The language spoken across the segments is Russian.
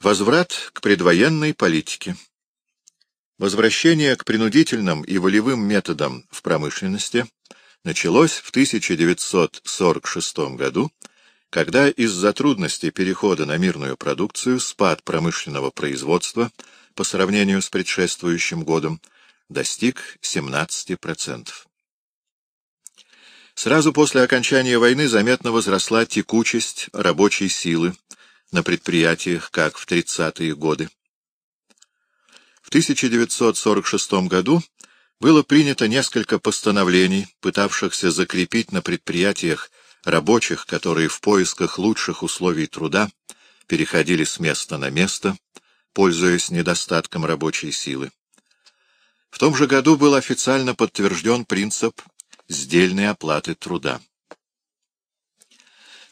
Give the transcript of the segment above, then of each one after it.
Возврат к предвоенной политике. Возвращение к принудительным и волевым методам в промышленности началось в 1946 году, когда из-за трудностей перехода на мирную продукцию спад промышленного производства по сравнению с предшествующим годом достиг 17%. Сразу после окончания войны заметно возросла текучесть рабочей силы, на предприятиях, как в 30-е годы. В 1946 году было принято несколько постановлений, пытавшихся закрепить на предприятиях рабочих, которые в поисках лучших условий труда переходили с места на место, пользуясь недостатком рабочей силы. В том же году был официально подтвержден принцип сдельной оплаты труда.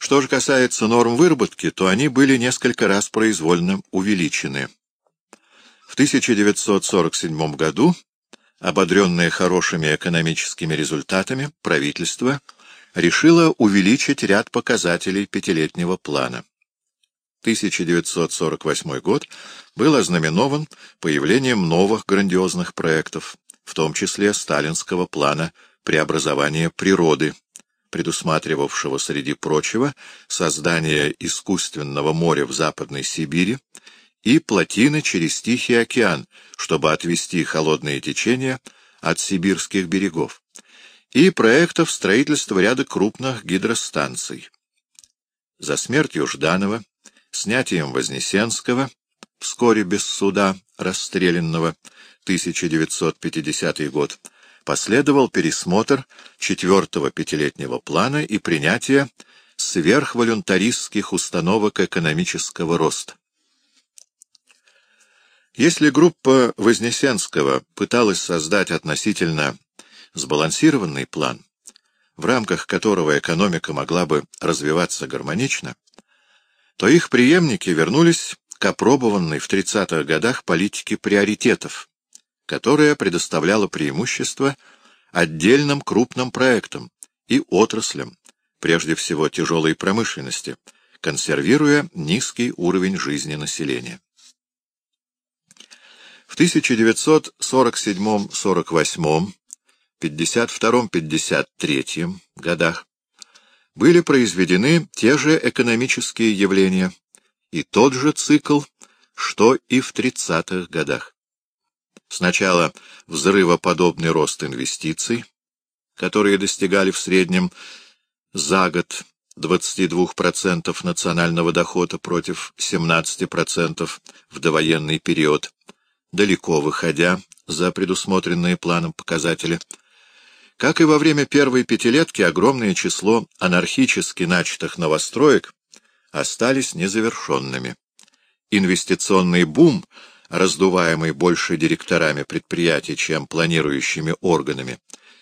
Что же касается норм выработки, то они были несколько раз произвольно увеличены. В 1947 году, ободренное хорошими экономическими результатами, правительство решило увеличить ряд показателей пятилетнего плана. 1948 год был ознаменован появлением новых грандиозных проектов, в том числе сталинского плана преобразования природы, предусматривавшего, среди прочего, создание искусственного моря в Западной Сибири и плотины через Тихий океан, чтобы отвести холодные течения от сибирских берегов, и проектов строительства ряда крупных гидростанций. За смертью Жданова, снятием Вознесенского, вскоре без суда расстрелянного, 1950 год, последовал пересмотр четвертого пятилетнего плана и принятие сверхволюнтаристских установок экономического роста. Если группа Вознесенского пыталась создать относительно сбалансированный план, в рамках которого экономика могла бы развиваться гармонично, то их преемники вернулись к опробованной в 30-х годах политике приоритетов, которая предоставляла преимущество отдельным крупным проектам и отраслям, прежде всего тяжелой промышленности, консервируя низкий уровень жизни населения. В 1947-48, 52-53 годах были произведены те же экономические явления и тот же цикл, что и в 30-х годах. Сначала взрывоподобный рост инвестиций, которые достигали в среднем за год 22% национального дохода против 17% в довоенный период, далеко выходя за предусмотренные планом показатели. Как и во время первой пятилетки, огромное число анархически начатых новостроек остались незавершенными. Инвестиционный бум — раздуваемый больше директорами предприятий, чем планирующими органами,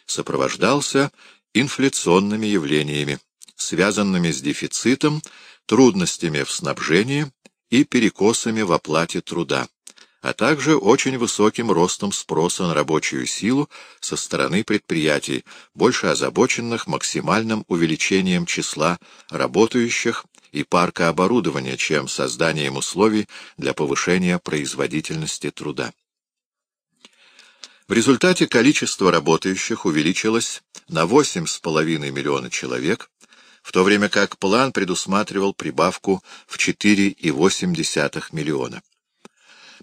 сопровождался инфляционными явлениями, связанными с дефицитом, трудностями в снабжении и перекосами в оплате труда, а также очень высоким ростом спроса на рабочую силу со стороны предприятий, больше озабоченных максимальным увеличением числа работающих и парка оборудования, чем созданием условий для повышения производительности труда. В результате количество работающих увеличилось на 8,5 миллиона человек, в то время как план предусматривал прибавку в 4,8 миллиона.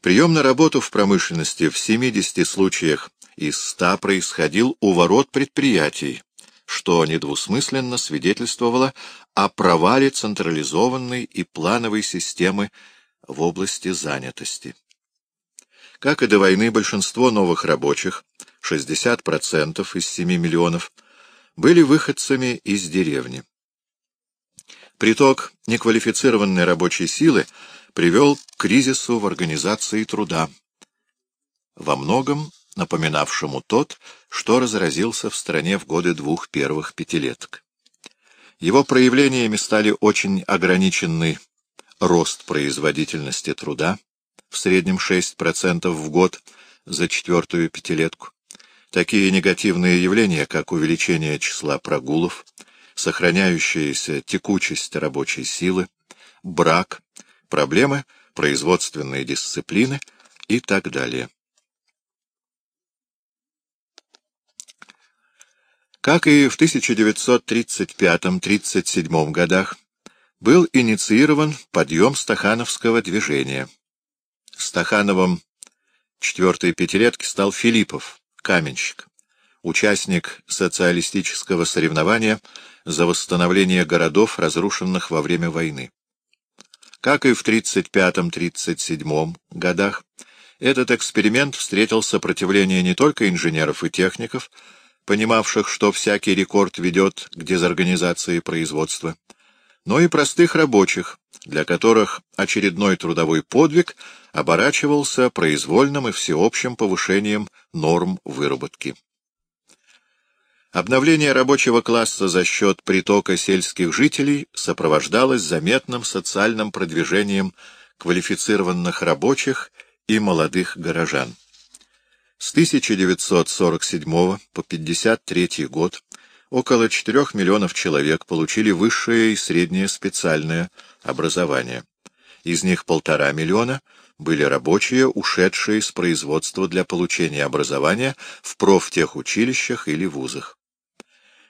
Прием на работу в промышленности в 70 случаях из 100 происходил у ворот предприятий, что недвусмысленно свидетельствовало о провале централизованной и плановой системы в области занятости. Как и до войны, большинство новых рабочих, 60% из 7 миллионов, были выходцами из деревни. Приток неквалифицированной рабочей силы привел к кризису в организации труда. Во многом напоминавшему тот, что разразился в стране в годы двух первых пятилеток. Его проявлениями стали очень ограниченный рост производительности труда, в среднем 6% в год за четвертую пятилетку, такие негативные явления, как увеличение числа прогулов, сохраняющаяся текучесть рабочей силы, брак, проблемы производственной дисциплины и так далее. Как и в 1935-37 годах, был инициирован подъем стахановского движения. Стахановым четвертой пятилетки стал Филиппов, каменщик, участник социалистического соревнования за восстановление городов, разрушенных во время войны. Как и в 1935-1937 годах, этот эксперимент встретил сопротивление не только инженеров и техников, понимавших, что всякий рекорд ведет к дезорганизации производства, но и простых рабочих, для которых очередной трудовой подвиг оборачивался произвольным и всеобщим повышением норм выработки. Обновление рабочего класса за счет притока сельских жителей сопровождалось заметным социальным продвижением квалифицированных рабочих и молодых горожан. С 1947 по 1953 год около 4 миллионов человек получили высшее и среднее специальное образование. Из них полтора миллиона были рабочие, ушедшие с производства для получения образования в профтехучилищах или вузах.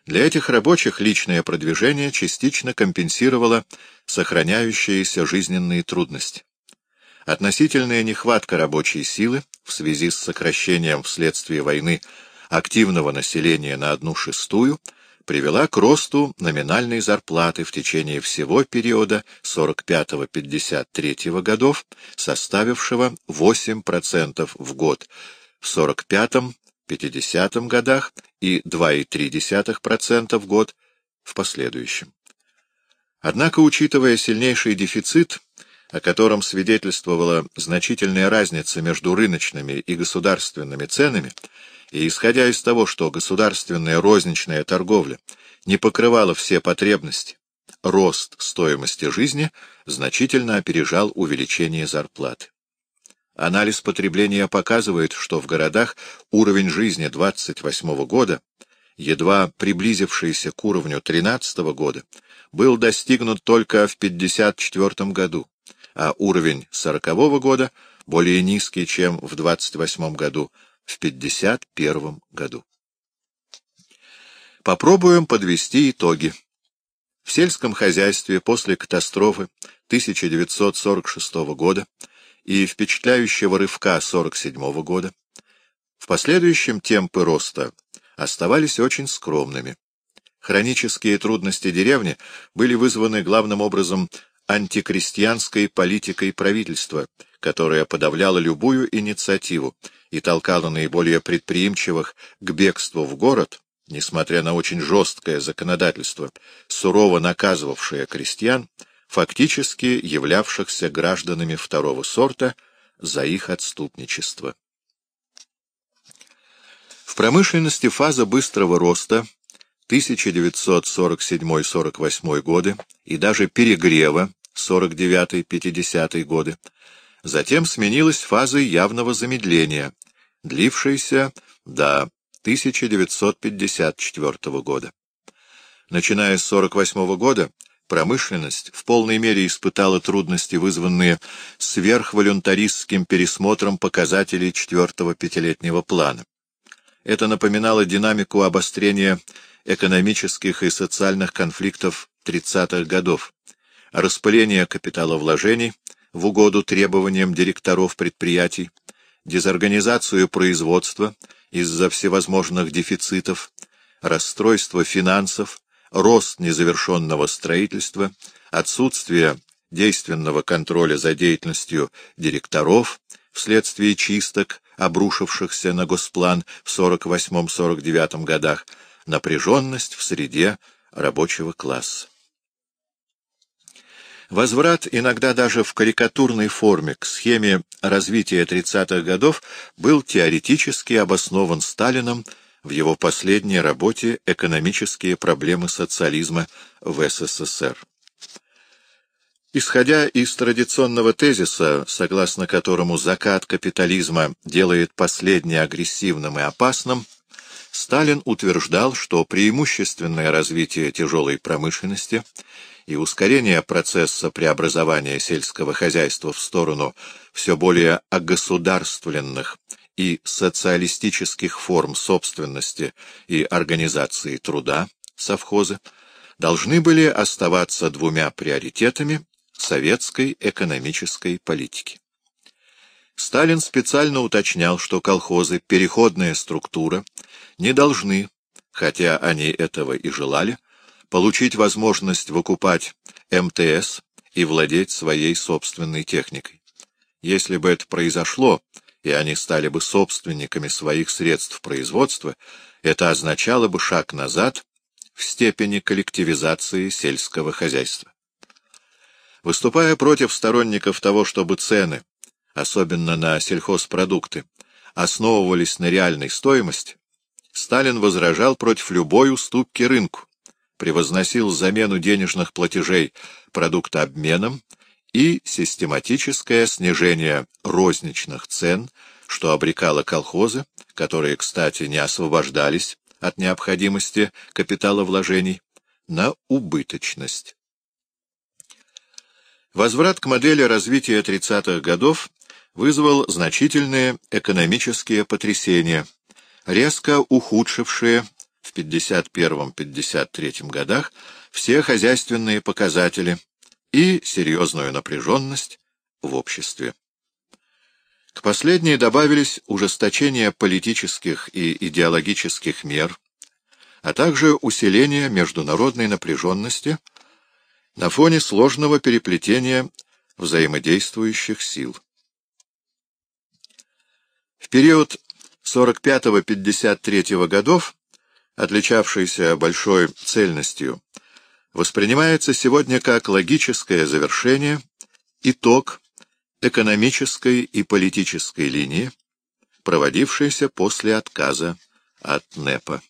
Для этих рабочих личное продвижение частично компенсировало сохраняющиеся жизненные трудности. Относительная нехватка рабочей силы в связи с сокращением вследствие войны активного населения на одну шестую привела к росту номинальной зарплаты в течение всего периода 45-53 годов, составившего 8% в год, в 45-50 годах и 2,3% в год в последующем. Однако, учитывая сильнейший дефицит, о котором свидетельствовала значительная разница между рыночными и государственными ценами, и исходя из того, что государственная розничная торговля не покрывала все потребности, рост стоимости жизни значительно опережал увеличение зарплаты. Анализ потребления показывает, что в городах уровень жизни 28 года, едва приблизившийся к уровню 13 года, был достигнут только в 54 году, а уровень сорокового года более низкий, чем в 28 году, в 51 году. Попробуем подвести итоги. В сельском хозяйстве после катастрофы 1946 года и впечатляющего рывка 1947 года в последующем темпы роста оставались очень скромными. Хронические трудности деревни были вызваны главным образом антикрестьянской политикой правительства, которая подавляла любую инициативу и толкала наиболее предприимчивых к бегству в город, несмотря на очень жесткое законодательство, сурово наказывавшее крестьян, фактически являвшихся гражданами второго сорта за их отступничество. В промышленности фаза быстрого роста 1947-48 годы и даже перегрева 49-50 годы, затем сменилась фазой явного замедления, длившейся до 1954 года. Начиная с 48 года, промышленность в полной мере испытала трудности, вызванные сверхволюнтаристским пересмотром показателей четвертого пятилетнего плана. Это напоминало динамику обострения экономических и социальных конфликтов 30-х годов, распыление капиталовложений в угоду требованиям директоров предприятий, дезорганизацию производства из-за всевозможных дефицитов, расстройство финансов, рост незавершенного строительства, отсутствие действенного контроля за деятельностью директоров вследствие чисток, обрушившихся на госплан в 48-49 годах, напряженность в среде рабочего класса. Возврат, иногда даже в карикатурной форме, к схеме развития 30-х годов был теоретически обоснован Сталином в его последней работе «Экономические проблемы социализма в СССР». Исходя из традиционного тезиса, согласно которому закат капитализма делает последний агрессивным и опасным, Сталин утверждал, что преимущественное развитие тяжелой промышленности и ускорение процесса преобразования сельского хозяйства в сторону все более огосударствленных и социалистических форм собственности и организации труда, совхозы, должны были оставаться двумя приоритетами советской экономической политики. Сталин специально уточнял, что колхозы, переходная структура, не должны, хотя они этого и желали, получить возможность выкупать МТС и владеть своей собственной техникой. Если бы это произошло, и они стали бы собственниками своих средств производства, это означало бы шаг назад в степени коллективизации сельского хозяйства. Выступая против сторонников того, чтобы цены, особенно на сельхозпродукты, основывались на реальной стоимости, Сталин возражал против любой уступки рынку, превозносил замену денежных платежей продуктообменом и систематическое снижение розничных цен, что обрекало колхозы, которые, кстати, не освобождались от необходимости капиталовложений, на убыточность. Возврат к модели развития 30-х годов вызвал значительные экономические потрясения, резко ухудшившие в 51-53 годах все хозяйственные показатели и серьезную напряженность в обществе. К последней добавились ужесточение политических и идеологических мер, а также усиление международной напряженности на фоне сложного переплетения взаимодействующих сил. Период 45-53 годов, отличавшийся большой цельностью, воспринимается сегодня как логическое завершение, итог экономической и политической линии, проводившейся после отказа от НЭПа.